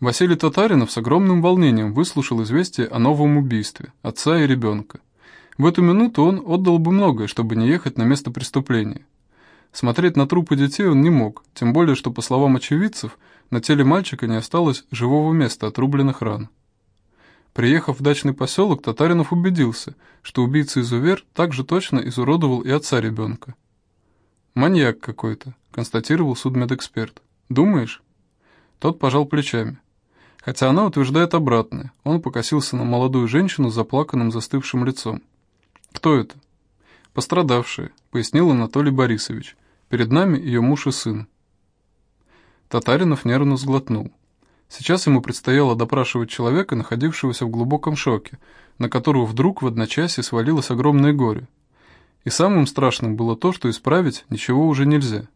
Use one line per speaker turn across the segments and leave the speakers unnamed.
Василий Татаринов с огромным волнением выслушал известие о новом убийстве отца и ребенка. В эту минуту он отдал бы многое, чтобы не ехать на место преступления. Смотреть на трупы детей он не мог, тем более, что, по словам очевидцев, на теле мальчика не осталось живого места отрубленных ран. Приехав в дачный поселок, Татаринов убедился, что убийца-изувер также точно изуродовал и отца ребенка. «Маньяк какой-то», — констатировал судмедэксперт. «Думаешь?» Тот пожал плечами. Хотя она утверждает обратное. Он покосился на молодую женщину с заплаканным застывшим лицом. «Кто это?» «Пострадавшая», — пояснил Анатолий Борисович. «Перед нами ее муж и сын». Татаринов нервно сглотнул. Сейчас ему предстояло допрашивать человека, находившегося в глубоком шоке, на которого вдруг в одночасье свалилось огромное горе. И самым страшным было то, что исправить ничего уже нельзя.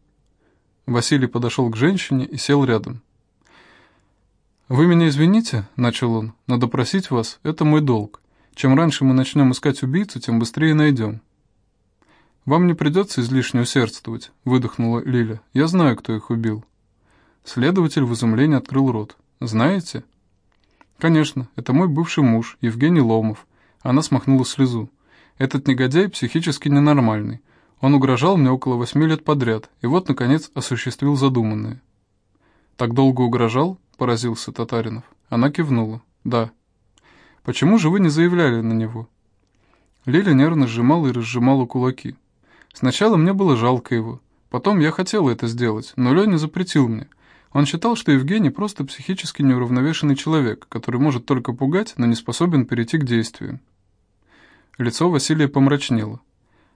Василий подошел к женщине и сел рядом. «Вы меня извините», — начал он, — «но допросить вас — это мой долг. Чем раньше мы начнем искать убийцу, тем быстрее найдем». «Вам не придется излишне усердствовать», — выдохнула Лиля. «Я знаю, кто их убил». Следователь в изумлении открыл рот. «Знаете?» «Конечно, это мой бывший муж, Евгений Ломов». Она смахнула слезу. «Этот негодяй психически ненормальный. Он угрожал мне около восьми лет подряд, и вот, наконец, осуществил задуманное». «Так долго угрожал?» — поразился Татаринов. Она кивнула. «Да». «Почему же вы не заявляли на него?» Лиля нервно сжимала и разжимала кулаки. «Сначала мне было жалко его. Потом я хотела это сделать, но Леня запретил мне. Он считал, что Евгений просто психически неуравновешенный человек, который может только пугать, но не способен перейти к действию. Лицо Василия помрачнело.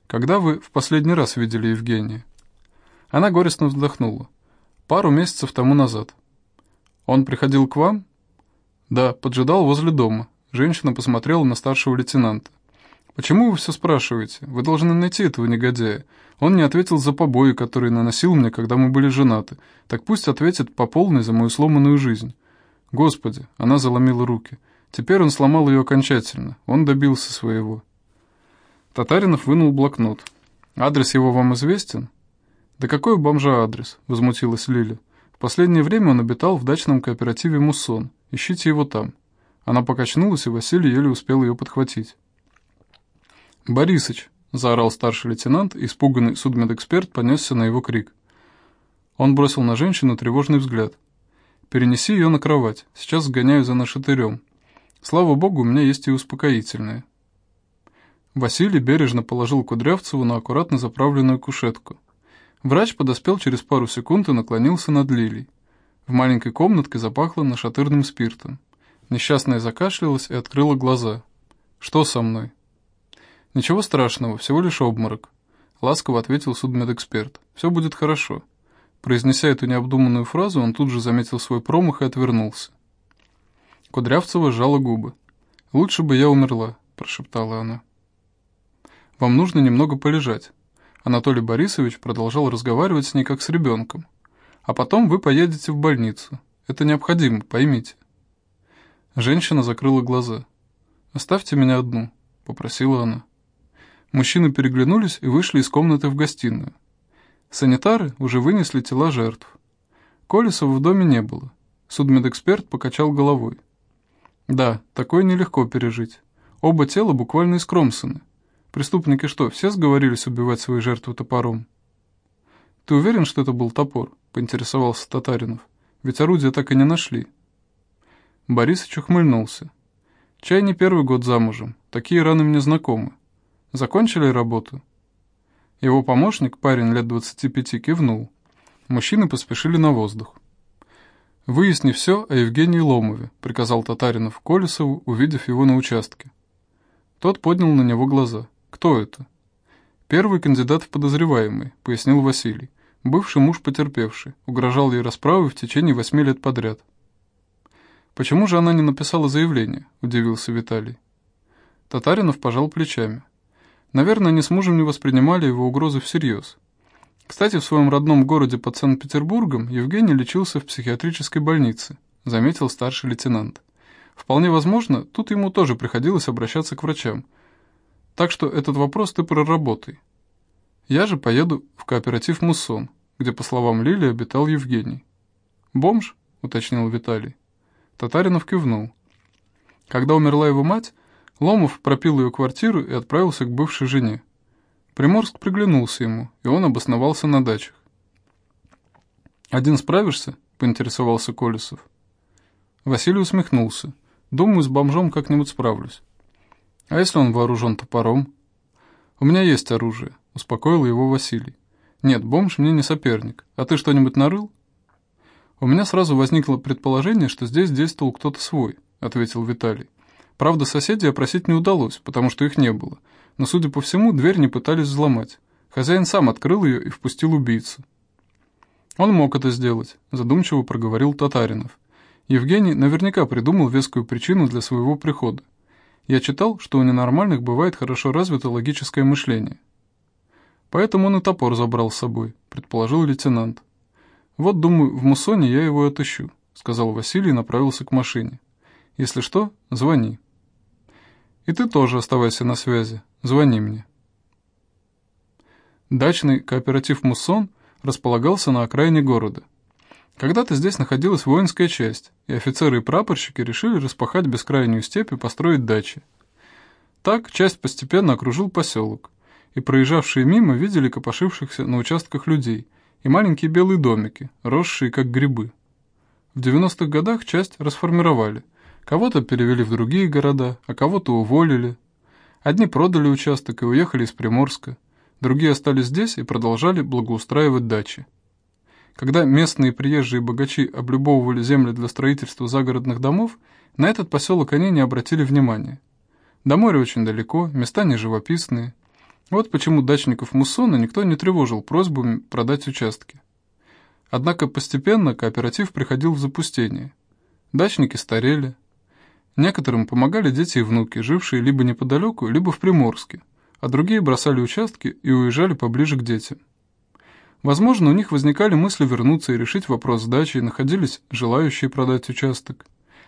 «Когда вы в последний раз видели Евгения?» Она горестно вздохнула. «Пару месяцев тому назад». «Он приходил к вам?» «Да, поджидал возле дома». Женщина посмотрела на старшего лейтенанта. «Почему вы все спрашиваете? Вы должны найти этого негодяя. Он не ответил за побои, которые наносил мне, когда мы были женаты. Так пусть ответит по полной за мою сломанную жизнь». «Господи!» — она заломила руки. Теперь он сломал ее окончательно. Он добился своего. Татаринов вынул блокнот. «Адрес его вам известен?» «Да какой у бомжа адрес?» — возмутилась Лиля. «В последнее время он обитал в дачном кооперативе «Муссон». Ищите его там». Она покачнулась, и Василий еле успел ее подхватить. «Борисыч!» — заорал старший лейтенант, и испуганный судмедэксперт понесся на его крик. Он бросил на женщину тревожный взгляд. «Перенеси ее на кровать, сейчас сгоняю за нашатырем. Слава богу, у меня есть и успокоительное». Василий бережно положил Кудрявцеву на аккуратно заправленную кушетку. Врач подоспел через пару секунд и наклонился над Лилей. В маленькой комнатке запахло нашатырным спиртом. Несчастная закашлялась и открыла глаза. «Что со мной?» «Ничего страшного, всего лишь обморок», — ласково ответил судмедэксперт. «Все будет хорошо». Произнеся эту необдуманную фразу, он тут же заметил свой промах и отвернулся. Кудрявцева сжала губы. «Лучше бы я умерла», — прошептала она. «Вам нужно немного полежать». Анатолий Борисович продолжал разговаривать с ней как с ребенком. «А потом вы поедете в больницу. Это необходимо, поймите». Женщина закрыла глаза. «Оставьте меня одну», — попросила она. Мужчины переглянулись и вышли из комнаты в гостиную. Санитары уже вынесли тела жертв. Колесова в доме не было. Судмедэксперт покачал головой. Да, такое нелегко пережить. Оба тела буквально искромсаны. Преступники что, все сговорились убивать свои жертвы топором? Ты уверен, что это был топор? Поинтересовался Татаринов. Ведь орудия так и не нашли. Борисыч ухмыльнулся. Чай не первый год замужем. Такие раны мне знакомы. Закончили работу?» Его помощник, парень лет 25, кивнул. Мужчины поспешили на воздух. «Выясни все о Евгении Ломове», — приказал Татаринов Колесову, увидев его на участке. Тот поднял на него глаза. «Кто это?» «Первый кандидат в подозреваемый», — пояснил Василий. «Бывший муж потерпевший. Угрожал ей расправой в течение восьми лет подряд». «Почему же она не написала заявление?» — удивился Виталий. Татаринов пожал плечами. Наверное, они с мужем не воспринимали его угрозы всерьез. Кстати, в своем родном городе под Санкт-Петербургом Евгений лечился в психиатрической больнице, заметил старший лейтенант. Вполне возможно, тут ему тоже приходилось обращаться к врачам. Так что этот вопрос ты проработай. Я же поеду в кооператив «Муссон», где, по словам Лили, обитал Евгений. «Бомж?» — уточнил Виталий. Татаринов кивнул. Когда умерла его мать, Ломов пропил ее квартиру и отправился к бывшей жене. Приморск приглянулся ему, и он обосновался на дачах. «Один справишься?» — поинтересовался Колесов. Василий усмехнулся. «Думаю, с бомжом как-нибудь справлюсь». «А если он вооружен топором?» «У меня есть оружие», — успокоил его Василий. «Нет, бомж мне не соперник. А ты что-нибудь нарыл?» «У меня сразу возникло предположение, что здесь действовал кто-то свой», — ответил Виталий. «Правда, соседей опросить не удалось, потому что их не было. Но, судя по всему, дверь не пытались взломать. Хозяин сам открыл ее и впустил убийцу». «Он мог это сделать», — задумчиво проговорил Татаринов. Евгений наверняка придумал вескую причину для своего прихода. Я читал, что у ненормальных бывает хорошо развито логическое мышление. Поэтому он и топор забрал с собой, предположил лейтенант. Вот, думаю, в Муссоне я его отыщу, сказал Василий и направился к машине. Если что, звони. И ты тоже оставайся на связи, звони мне. Дачный кооператив «Муссон» располагался на окраине города. Когда-то здесь находилась воинская часть, и офицеры и прапорщики решили распахать бескрайнюю степь и построить дачи. Так часть постепенно окружил поселок, и проезжавшие мимо видели копошившихся на участках людей и маленькие белые домики, росшие как грибы. В 90-х годах часть расформировали, кого-то перевели в другие города, а кого-то уволили. Одни продали участок и уехали из Приморска, другие остались здесь и продолжали благоустраивать дачи. Когда местные приезжие богачи облюбовывали земли для строительства загородных домов, на этот поселок они не обратили внимания. До моря очень далеко, места не живописные. Вот почему дачников Муссона никто не тревожил просьбами продать участки. Однако постепенно кооператив приходил в запустение. Дачники старели. Некоторым помогали дети и внуки, жившие либо неподалеку, либо в Приморске, а другие бросали участки и уезжали поближе к детям. Возможно, у них возникали мысли вернуться и решить вопрос сдачи, и находились желающие продать участок.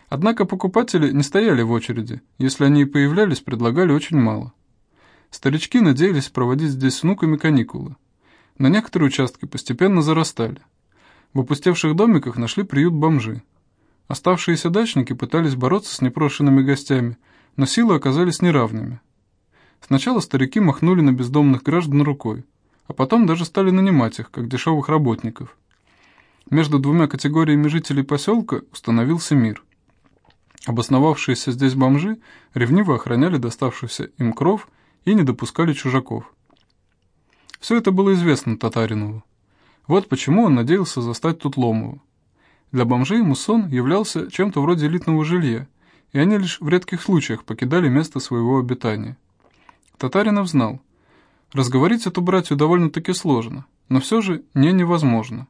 Однако покупатели не стояли в очереди, если они и появлялись, предлагали очень мало. Старички надеялись проводить здесь с внуками каникулы. На некоторые участки постепенно зарастали. В опустевших домиках нашли приют бомжи. Оставшиеся дачники пытались бороться с непрошенными гостями, но силы оказались неравными. Сначала старики махнули на бездомных граждан рукой, а потом даже стали нанимать их, как дешевых работников. Между двумя категориями жителей поселка установился мир. Обосновавшиеся здесь бомжи ревниво охраняли доставшийся им кров и не допускали чужаков. Все это было известно Татаринову. Вот почему он надеялся застать тут Ломову. Для бомжей Муссон являлся чем-то вроде элитного жилья, и они лишь в редких случаях покидали место своего обитания. Татаринов знал, Разговорить эту братью довольно-таки сложно, но все же не невозможно.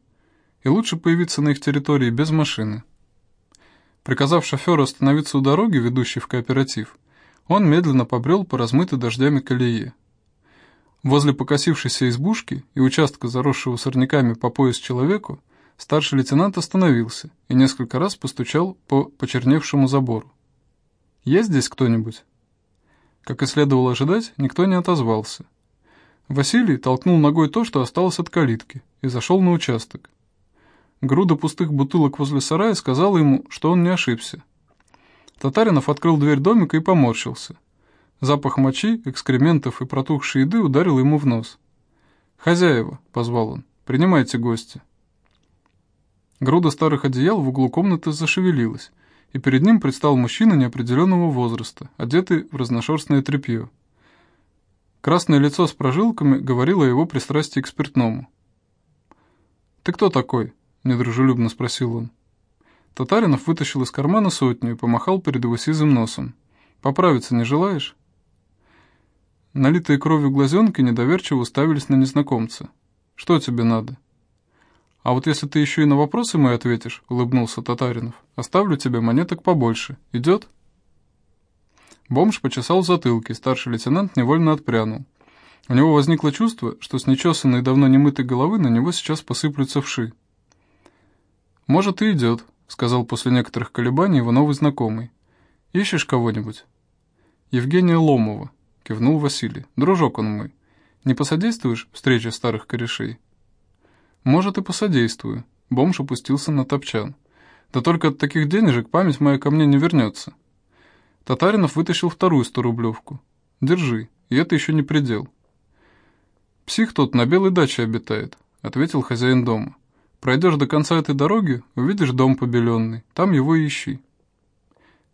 И лучше появиться на их территории без машины. Приказав шоферу остановиться у дороги, ведущей в кооператив, он медленно побрел по размытой дождями колее. Возле покосившейся избушки и участка, заросшего сорняками по пояс человеку, старший лейтенант остановился и несколько раз постучал по почерневшему забору. «Есть здесь кто-нибудь?» Как и следовало ожидать, никто не отозвался – Василий толкнул ногой то, что осталось от калитки, и зашел на участок. Груда пустых бутылок возле сарая сказала ему, что он не ошибся. Татаринов открыл дверь домика и поморщился. Запах мочи, экскрементов и протухшей еды ударил ему в нос. «Хозяева», — позвал он, — «принимайте гостя». Груда старых одеял в углу комнаты зашевелилась, и перед ним предстал мужчина неопределенного возраста, одетый в разношерстное тряпье. Красное лицо с прожилками говорило о его пристрастии к спиртному. «Ты кто такой?» – недружелюбно спросил он. Татаринов вытащил из кармана сотню и помахал перед его сизым носом. «Поправиться не желаешь?» Налитые кровью глазенки недоверчиво уставились на незнакомца. «Что тебе надо?» «А вот если ты еще и на вопросы мои ответишь», — улыбнулся Татаринов, — «оставлю тебе монеток побольше. Идет?» Бомж почесал затылки, старший лейтенант невольно отпрянул. У него возникло чувство, что с нечесанной давно немытой головы на него сейчас посыплются вши. «Может, и идет», — сказал после некоторых колебаний его новый знакомый. «Ищешь кого-нибудь?» «Евгения Ломова», — кивнул Василий. «Дружок он мой. Не посодействуешь встрече старых корешей?» «Может, и посодействую». Бомж опустился на топчан. Да только от таких денежек память моя ко мне не вернется. Татаринов вытащил вторую сторублевку. Держи, и это еще не предел. Псих тот на белой даче обитает, ответил хозяин дома. Пройдешь до конца этой дороги, увидишь дом побеленный, там его и ищи.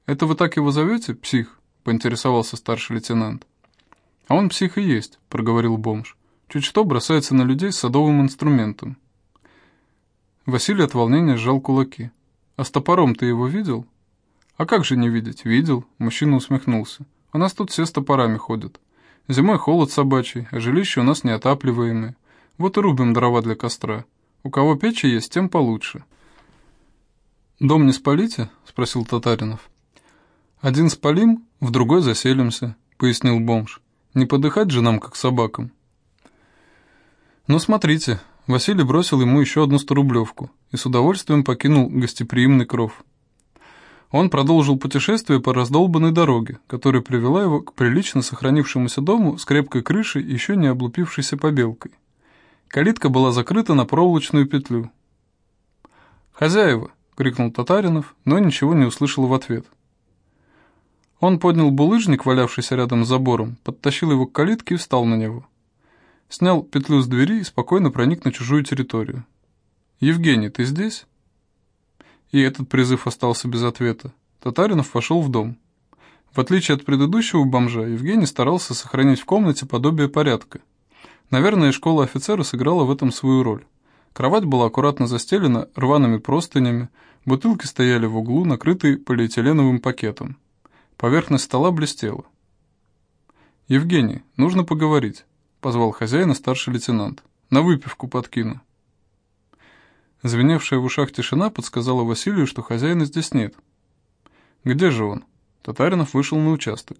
Это вы так его зовете, псих? поинтересовался старший лейтенант. А он псих и есть, проговорил бомж. Чуть что бросается на людей с садовым инструментом. Василий от волнения сжал кулаки. «А с топором ты его видел?» «А как же не видеть?» «Видел», — мужчина усмехнулся. «У нас тут все с топорами ходят. Зимой холод собачий, а жилище у нас неотапливаемое. Вот и рубим дрова для костра. У кого печи есть, тем получше». «Дом не спалите?» — спросил Татаринов. «Один спалим, в другой заселимся», — пояснил бомж. «Не подыхать же нам, как собакам». «Ну, смотрите», Василий бросил ему еще одну сторублевку и с удовольствием покинул гостеприимный кров. Он продолжил путешествие по раздолбанной дороге, которая привела его к прилично сохранившемуся дому с крепкой крышей и еще не облупившейся побелкой. Калитка была закрыта на проволочную петлю. «Хозяева!» — крикнул Татаринов, но ничего не услышал в ответ. Он поднял булыжник, валявшийся рядом с забором, подтащил его к калитке и встал на него снял петлю с двери и спокойно проник на чужую территорию. «Евгений, ты здесь?» И этот призыв остался без ответа. Татаринов вошел в дом. В отличие от предыдущего бомжа, Евгений старался сохранить в комнате подобие порядка. Наверное, школа офицера сыграла в этом свою роль. Кровать была аккуратно застелена рваными простынями, бутылки стояли в углу, накрытые полиэтиленовым пакетом. Поверхность стола блестела. «Евгений, нужно поговорить» позвал хозяина старший лейтенант. «На выпивку подкину». Звеневшая в ушах тишина подсказала Василию, что хозяина здесь нет. «Где же он?» Татаринов вышел на участок.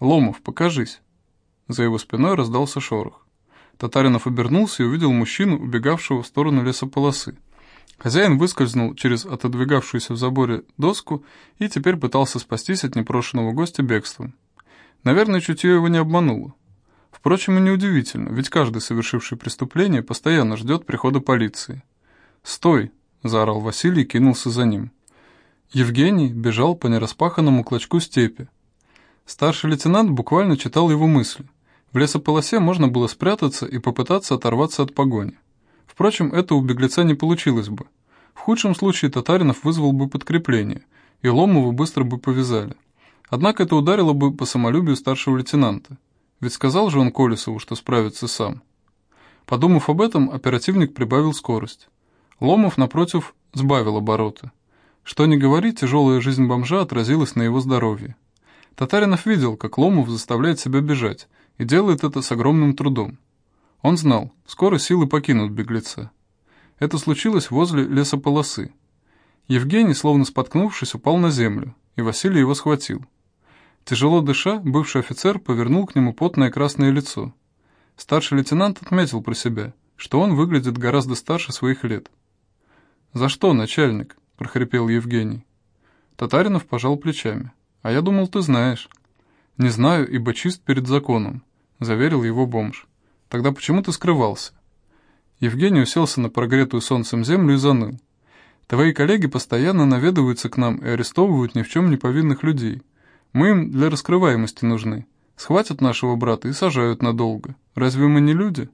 «Ломов, покажись!» За его спиной раздался шорох. Татаринов обернулся и увидел мужчину, убегавшего в сторону лесополосы. Хозяин выскользнул через отодвигавшуюся в заборе доску и теперь пытался спастись от непрошенного гостя бегством. Наверное, чутье его не обмануло. Впрочем, и неудивительно, ведь каждый, совершивший преступление, постоянно ждет прихода полиции. «Стой!» – заорал Василий и кинулся за ним. Евгений бежал по нераспаханному клочку степи. Старший лейтенант буквально читал его мысли. В лесополосе можно было спрятаться и попытаться оторваться от погони. Впрочем, это у беглеца не получилось бы. В худшем случае Татаринов вызвал бы подкрепление, и Ломову быстро бы повязали. Однако это ударило бы по самолюбию старшего лейтенанта. Ведь сказал же он Колесову, что справится сам. Подумав об этом, оперативник прибавил скорость. Ломов, напротив, сбавил обороты. Что ни говори, тяжелая жизнь бомжа отразилась на его здоровье. Татаринов видел, как Ломов заставляет себя бежать, и делает это с огромным трудом. Он знал, скоро силы покинут беглеца. Это случилось возле лесополосы. Евгений, словно споткнувшись, упал на землю, и Василий его схватил. Тяжело дыша, бывший офицер повернул к нему потное красное лицо. Старший лейтенант отметил про себя, что он выглядит гораздо старше своих лет. «За что, начальник?» – прохрипел Евгений. Татаринов пожал плечами. «А я думал, ты знаешь». «Не знаю, ибо чист перед законом», – заверил его бомж. «Тогда почему ты скрывался?» Евгений уселся на прогретую солнцем землю и заныл. «Твои коллеги постоянно наведываются к нам и арестовывают ни в чем не повинных людей». Мы им для раскрываемости нужны. Схватят нашего брата и сажают надолго. Разве мы не люди?»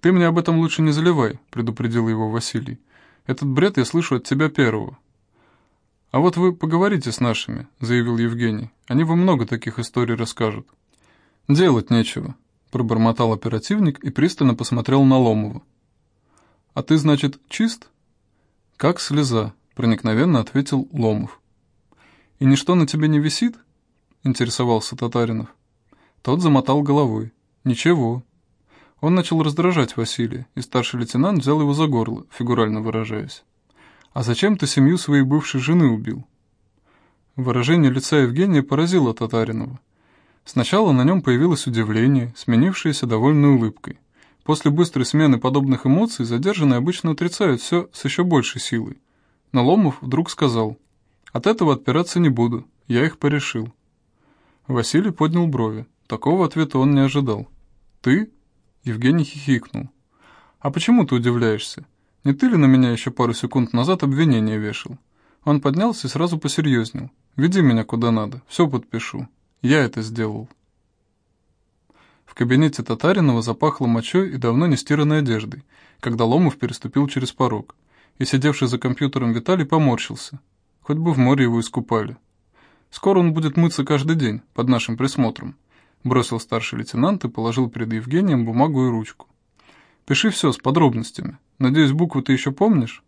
«Ты мне об этом лучше не заливай», — предупредил его Василий. «Этот бред я слышу от тебя первого». «А вот вы поговорите с нашими», — заявил Евгений. «Они вам много таких историй расскажут». «Делать нечего», — пробормотал оперативник и пристально посмотрел на Ломова. «А ты, значит, чист?» «Как слеза», — проникновенно ответил Ломов. «И ничто на тебе не висит?» — интересовался Татаринов. Тот замотал головой. «Ничего». Он начал раздражать Василия, и старший лейтенант взял его за горло, фигурально выражаясь. «А зачем ты семью своей бывшей жены убил?» Выражение лица Евгения поразило Татаринова. Сначала на нем появилось удивление, сменившееся довольной улыбкой. После быстрой смены подобных эмоций задержанные обычно отрицают все с еще большей силой. Но Ломов вдруг сказал от этого отпираться не буду, я их порешил. Василий поднял брови. Такого ответа он не ожидал. «Ты?» Евгений хихикнул. «А почему ты удивляешься? Не ты ли на меня еще пару секунд назад обвинение вешал?» Он поднялся и сразу посерьезнел. «Веди меня куда надо, все подпишу. Я это сделал». В кабинете Татаринова запахло мочой и давно не стиранной одеждой, когда Ломов переступил через порог, и сидевший за компьютером Виталий поморщился. Хоть бы в море его искупали. Скоро он будет мыться каждый день, под нашим присмотром. Бросил старший лейтенант и положил перед Евгением бумагу и ручку. Пиши все с подробностями. Надеюсь, буквы ты еще помнишь?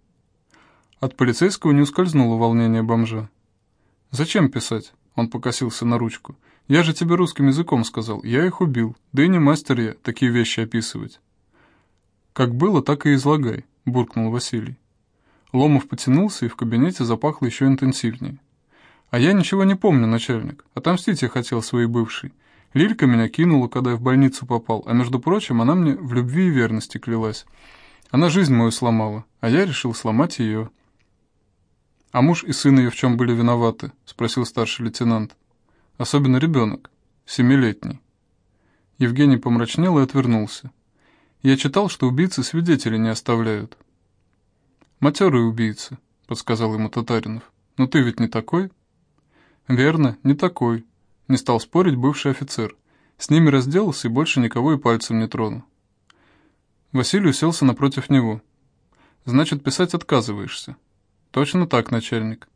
От полицейского не ускользнуло волнение бомжа. «Зачем писать?» Он покосился на ручку. «Я же тебе русским языком сказал. Я их убил. Да и не мастер я такие вещи описывать». «Как было, так и излагай», — буркнул Василий. Ломов потянулся, и в кабинете запахло еще интенсивнее. «А я ничего не помню, начальник. Отомстить я хотел своей бывшей. Лилька меня кинула, когда я в больницу попал, а между прочим, она мне в любви и верности клялась. Она жизнь мою сломала, а я решил сломать ее». «А муж и сын ее в чем были виноваты?» — спросил старший лейтенант. «Особенно ребенок, семилетний». Евгений помрачнел и отвернулся. «Я читал, что убийцы свидетелей не оставляют». «Матерые убийцы», — подсказал ему Татаринов. «Но ты ведь не такой?» «Верно, не такой», — не стал спорить бывший офицер. С ними разделался и больше никого и пальцем не тронул. Василий уселся напротив него. «Значит, писать отказываешься?» «Точно так, начальник».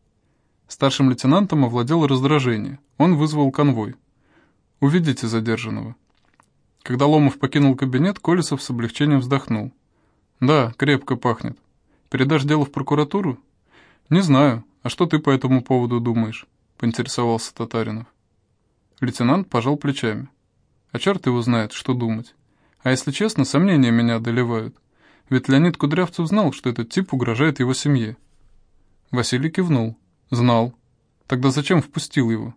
Старшим лейтенантом овладело раздражение. Он вызвал конвой. «Уведите задержанного». Когда Ломов покинул кабинет, Колесов с облегчением вздохнул. «Да, крепко пахнет. Передашь дело в прокуратуру?» «Не знаю. А что ты по этому поводу думаешь?» — поинтересовался Татаринов. Лейтенант пожал плечами. «А черт его знает, что думать. А если честно, сомнения меня одолевают. Ведь Леонид Кудрявцев знал, что этот тип угрожает его семье. Василий кивнул. «Знал. Тогда зачем впустил его?»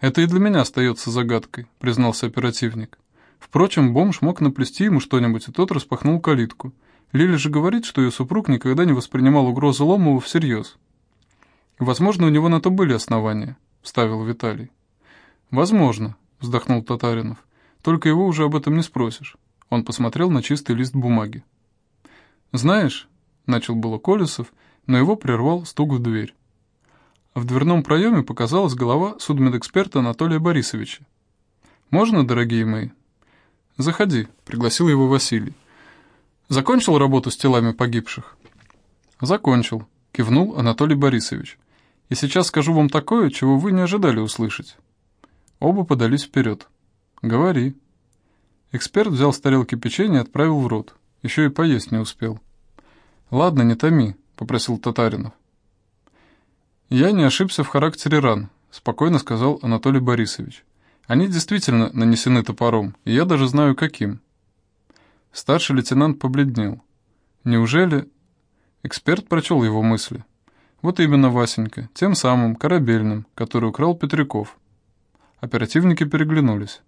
«Это и для меня остается загадкой», — признался оперативник. Впрочем, бомж мог наплести ему что-нибудь, и тот распахнул калитку. Лиля же говорит, что ее супруг никогда не воспринимал угрозу Ломова всерьез. «Возможно, у него на то были основания», — вставил Виталий. «Возможно», — вздохнул Татаринов. «Только его уже об этом не спросишь». Он посмотрел на чистый лист бумаги. «Знаешь», — начал было Колесов, — но его прервал стук в дверь. В дверном проеме показалась голова судмедэксперта Анатолия Борисовича. «Можно, дорогие мои?» «Заходи», — пригласил его Василий. «Закончил работу с телами погибших?» «Закончил», — кивнул Анатолий Борисович. «И сейчас скажу вам такое, чего вы не ожидали услышать». Оба подались вперед. «Говори». Эксперт взял с тарелки печенье и отправил в рот. Еще и поесть не успел. «Ладно, не томи попросил Татаринов. «Я не ошибся в характере ран», — спокойно сказал Анатолий Борисович. «Они действительно нанесены топором, и я даже знаю, каким». Старший лейтенант побледнел. «Неужели...» Эксперт прочел его мысли. «Вот именно, Васенька, тем самым, корабельным, который украл Петряков». Оперативники переглянулись.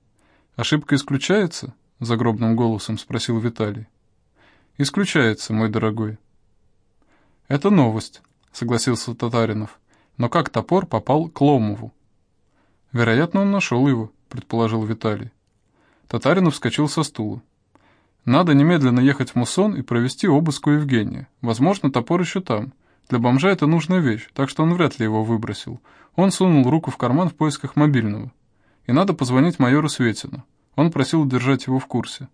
«Ошибка исключается?» — загробным голосом спросил Виталий. «Исключается, мой дорогой», «Это новость», — согласился Татаринов. «Но как топор попал к Ломову?» «Вероятно, он нашел его», — предположил Виталий. Татаринов вскочил со стула. «Надо немедленно ехать в Мусон и провести обыск у Евгения. Возможно, топор еще там. Для бомжа это нужная вещь, так что он вряд ли его выбросил. Он сунул руку в карман в поисках мобильного. И надо позвонить майору Светину. Он просил держать его в курсе».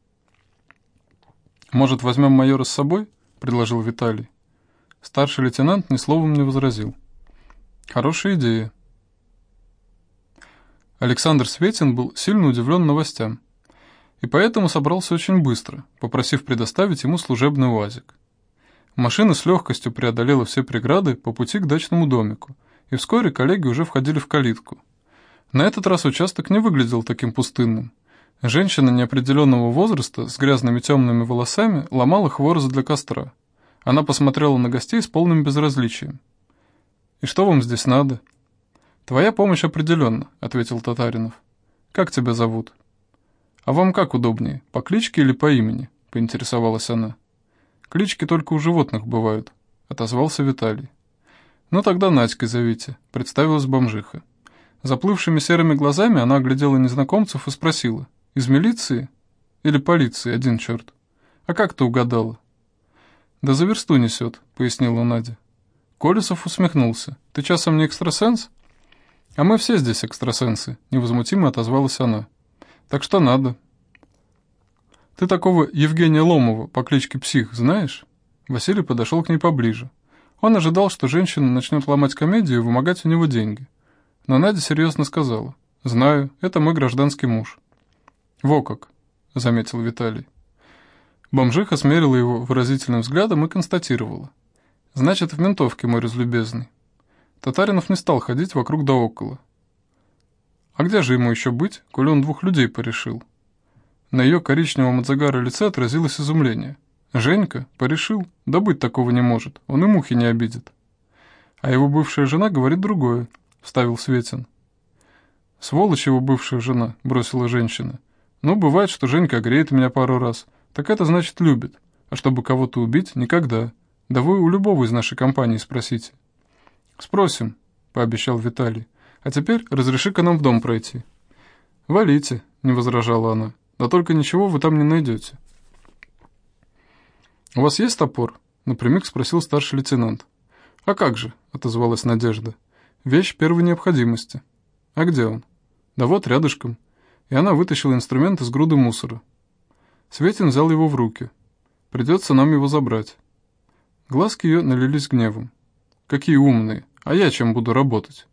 «Может, возьмем майора с собой?» — предложил Виталий. Старший лейтенант ни словом не возразил. Хорошая идея. Александр Светин был сильно удивлен новостям. И поэтому собрался очень быстро, попросив предоставить ему служебный УАЗик. Машина с легкостью преодолела все преграды по пути к дачному домику, и вскоре коллеги уже входили в калитку. На этот раз участок не выглядел таким пустынным. Женщина неопределенного возраста с грязными темными волосами ломала хворост для костра. Она посмотрела на гостей с полным безразличием. «И что вам здесь надо?» «Твоя помощь определенно», — ответил Татаринов. «Как тебя зовут?» «А вам как удобнее, по кличке или по имени?» — поинтересовалась она. «Клички только у животных бывают», — отозвался Виталий. «Ну тогда Надькой зовите», — представилась бомжиха. Заплывшими серыми глазами она оглядела незнакомцев и спросила, «Из милиции? Или полиции, один черт? А как ты угадала?» «Да за версту несет», — пояснила Надя. Колесов усмехнулся. «Ты часом не экстрасенс?» «А мы все здесь экстрасенсы», — невозмутимо отозвалась она. «Так что надо». «Ты такого Евгения Ломова по кличке Псих знаешь?» Василий подошел к ней поближе. Он ожидал, что женщина начнет ломать комедию и вымогать у него деньги. Но Надя серьезно сказала. «Знаю, это мой гражданский муж». «Во как», — заметил Виталий. Бомжиха смерила его выразительным взглядом и констатировала. «Значит, в ментовке, мой разлюбезный». Татаринов не стал ходить вокруг да около. А где же ему еще быть, коли он двух людей порешил? На ее коричневом от загара лице отразилось изумление. Женька порешил? Да быть такого не может, он и мухи не обидит. А его бывшая жена говорит другое, вставил Светин. Сволочь его бывшая жена, бросила женщина. Ну, бывает, что Женька греет меня пару раз, так это значит любит. А чтобы кого-то убить, никогда. Да вы у любого из нашей компании спросите. «Спросим», — пообещал Виталий. «А теперь разреши-ка нам в дом пройти». «Валите», — не возражала она. «Да только ничего вы там не найдете». «У вас есть топор?» — напрямик спросил старший лейтенант. «А как же?» — отозвалась Надежда. «Вещь первой необходимости». «А где он?» «Да вот, рядышком». И она вытащила инструмент из груды мусора. Светин взял его в руки. «Придется нам его забрать». Глазки ее налились гневом. «Какие умные! А я чем буду работать?»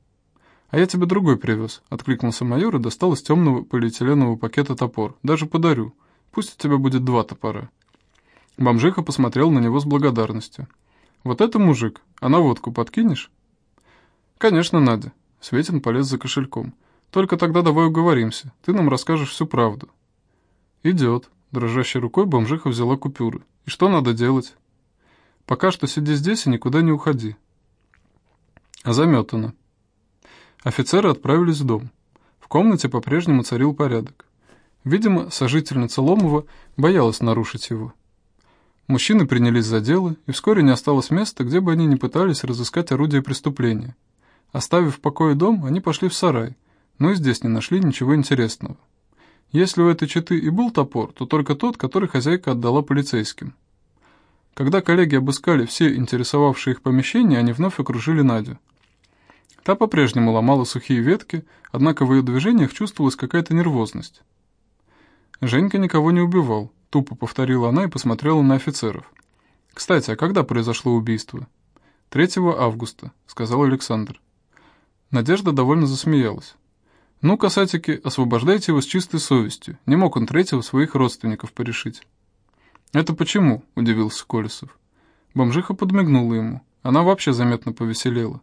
«А я тебе другой привез», — откликнулся майор и достал из темного полиэтиленового пакета топор. «Даже подарю. Пусть у тебя будет два топора». Бомжиха посмотрел на него с благодарностью. «Вот это мужик, а на водку подкинешь?» «Конечно, Надя». Светин полез за кошельком. «Только тогда давай уговоримся, ты нам расскажешь всю правду». «Идет». Дрожащей рукой бомжиха взяла купюры. «И что надо делать?» «Пока что сиди здесь и никуда не уходи». Заметано. Офицеры отправились в дом. В комнате по-прежнему царил порядок. Видимо, сожительница Ломова боялась нарушить его. Мужчины принялись за дело, и вскоре не осталось места, где бы они ни пытались разыскать орудие преступления. Оставив в покое дом, они пошли в сарай, но и здесь не нашли ничего интересного. Если у этой четы и был топор, то только тот, который хозяйка отдала полицейским. Когда коллеги обыскали все интересовавшие их помещения, они вновь окружили Надю. Та по-прежнему ломала сухие ветки, однако в ее движениях чувствовалась какая-то нервозность. Женька никого не убивал, Тупо повторила она и посмотрела на офицеров. «Кстати, а когда произошло убийство?» «3 августа», — сказал Александр. Надежда довольно засмеялась. «Ну, касатики, освобождайте его с чистой совестью. Не мог он третьего своих родственников порешить». «Это почему?» — удивился Колесов. Бомжиха подмигнула ему. Она вообще заметно повеселела.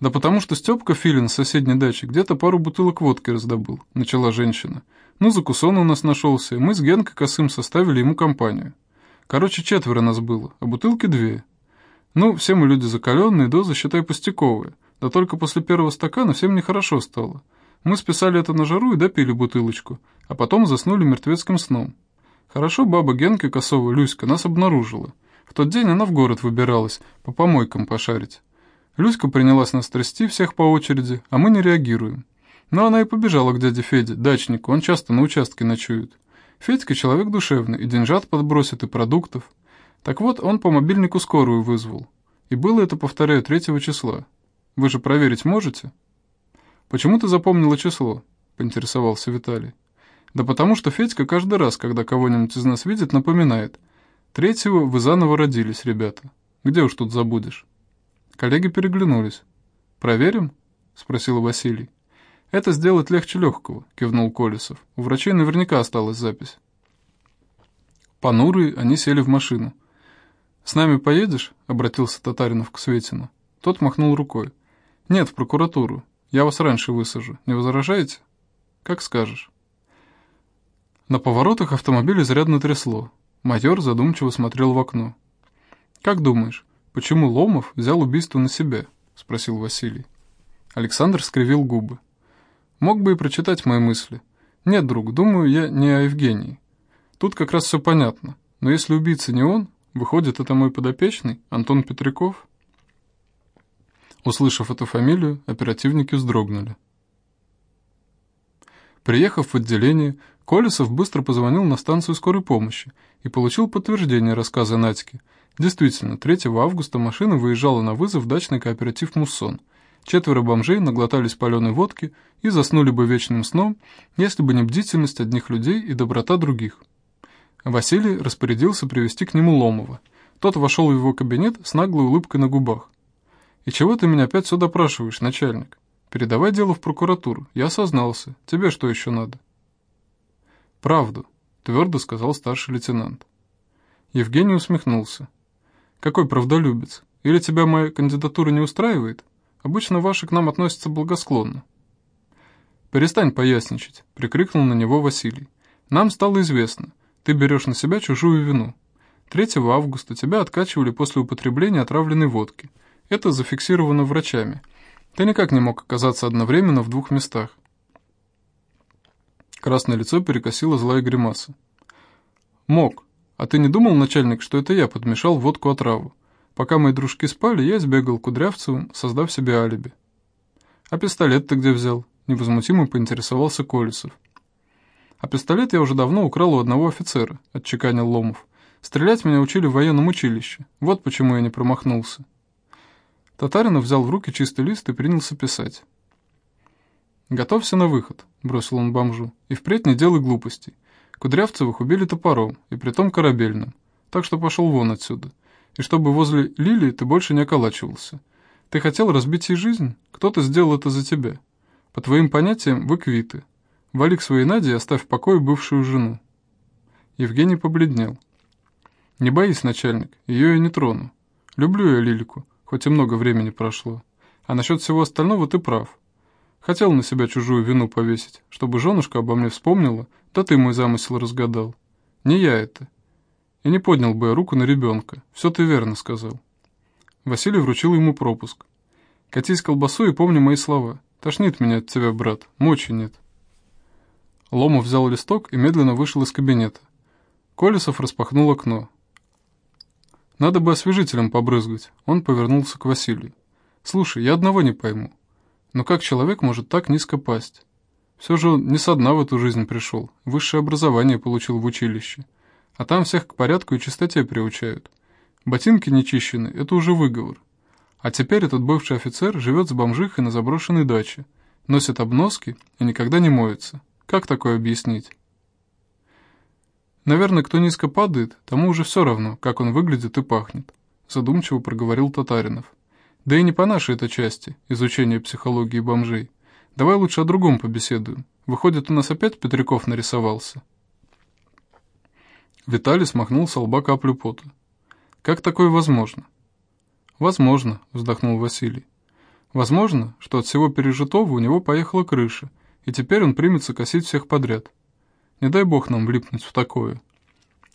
«Да потому что Степка Филин с соседней дачи где-то пару бутылок водки раздобыл», — начала женщина. «Ну, закусон у нас нашелся, и мы с Генкой Косым составили ему компанию. Короче, четверо нас было, а бутылки две. Ну, все мы люди закаленные, доза, считай, пустяковые. Да только после первого стакана всем нехорошо стало. Мы списали это на жару и допили бутылочку, а потом заснули мертвецким сном. Хорошо баба Генка Косова, Люська, нас обнаружила. В тот день она в город выбиралась, по помойкам пошарить. Люська принялась нас трясти всех по очереди, а мы не реагируем. Но она и побежала к дяде Феде, дачнику, он часто на участке ночует. Федька человек душевный, и деньжат подбросит, и продуктов. Так вот, он по мобильнику скорую вызвал. И было это, повторяю, третьего числа. Вы же проверить можете? Почему ты запомнила число? Поинтересовался Виталий. Да потому что Федька каждый раз, когда кого-нибудь из нас видит, напоминает. Третьего вы заново родились, ребята. Где уж тут забудешь? Коллеги переглянулись. «Проверим?» — спросил Василий. «Это сделать легче легкого», — кивнул Колесов. «У врачей наверняка осталась запись». Понурые, они сели в машину. «С нами поедешь?» — обратился Татаринов к Светину. Тот махнул рукой. «Нет, в прокуратуру. Я вас раньше высажу. Не возражаете?» «Как скажешь». На поворотах автомобиль изрядно трясло. Майор задумчиво смотрел в окно. «Как думаешь, «Почему Ломов взял убийство на себя?» — спросил Василий. Александр скривил губы. «Мог бы и прочитать мои мысли. Нет, друг, думаю я не о Евгении. Тут как раз все понятно. Но если убийца не он, выходит, это мой подопечный, Антон Петряков?» Услышав эту фамилию, оперативники вздрогнули. Приехав в отделение, Колесов быстро позвонил на станцию скорой помощи и получил подтверждение рассказа Надьки — Действительно, 3 августа машина выезжала на вызов дачный кооператив «Муссон». Четверо бомжей наглотались паленой водки и заснули бы вечным сном, если бы не бдительность одних людей и доброта других. Василий распорядился привести к нему Ломова. Тот вошел в его кабинет с наглой улыбкой на губах. «И чего ты меня опять сюда допрашиваешь, начальник? Передавай дело в прокуратуру. Я осознался. Тебе что еще надо?» «Правду», — твердо сказал старший лейтенант. Евгений усмехнулся. «Какой правдолюбец? Или тебя моя кандидатура не устраивает? Обычно ваши к нам относятся благосклонно». «Перестань поясничать», — прикрикнул на него Василий. «Нам стало известно. Ты берешь на себя чужую вину. 3 августа тебя откачивали после употребления отравленной водки. Это зафиксировано врачами. Ты никак не мог оказаться одновременно в двух местах. Красное лицо перекосило злая гримаса. «Мог. А ты не думал, начальник, что это я подмешал водку отраву? Пока мои дружки спали, я сбегал Кудрявцевым, создав себе алиби». «А пистолет ты где взял?» — невозмутимо поинтересовался Колесов. «А пистолет я уже давно украл у одного офицера», — отчеканил Ломов. «Стрелять меня учили в военном училище. Вот почему я не промахнулся». Татаринов взял в руки чистый лист и принялся писать. «Готовься на выход», — бросил он бомжу, — «и впредь не делай глупостей. Кудрявцевых убили топором, и притом корабельным, так что пошел вон отсюда. И чтобы возле Лилии ты больше не околачивался. Ты хотел разбить ей жизнь? Кто-то сделал это за тебя. По твоим понятиям, вы квиты. Вали к своей Наде и оставь в покое бывшую жену». Евгений побледнел. «Не боись, начальник, ее я не трону. Люблю я Лилику, хоть и много времени прошло. А насчет всего остального ты прав. Хотел на себя чужую вину повесить, чтобы женушка обо мне вспомнила, да ты мой замысел разгадал. Не я это. И не поднял бы я руку на ребенка. Все ты верно сказал. Василий вручил ему пропуск. Катись колбасу и помни мои слова. Тошнит меня от тебя, брат, мочи нет. Ломов взял листок и медленно вышел из кабинета. Колесов распахнул окно. «Надо бы освежителем побрызгать», — он повернулся к Василию. «Слушай, я одного не пойму. Но как человек может так низко пасть? Все же он не со дна в эту жизнь пришел, высшее образование получил в училище. А там всех к порядку и чистоте приучают. Ботинки нечищены — это уже выговор. А теперь этот бывший офицер живет с бомжихой на заброшенной даче, носит обноски и никогда не моется. Как такое объяснить? Наверное, кто низко падает, тому уже все равно, как он выглядит и пахнет, задумчиво проговорил Татаринов. Да и не по нашей этой части, изучения психологии бомжей. Давай лучше о другом побеседуем. Выходит, у нас опять Петряков нарисовался. Виталий смахнул с лба каплю пота. Как такое возможно? Возможно, вздохнул Василий. Возможно, что от всего пережитого у него поехала крыша, и теперь он примется косить всех подряд. Не дай бог нам влипнуть в такое.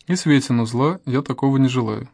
И Светину зла я такого не желаю.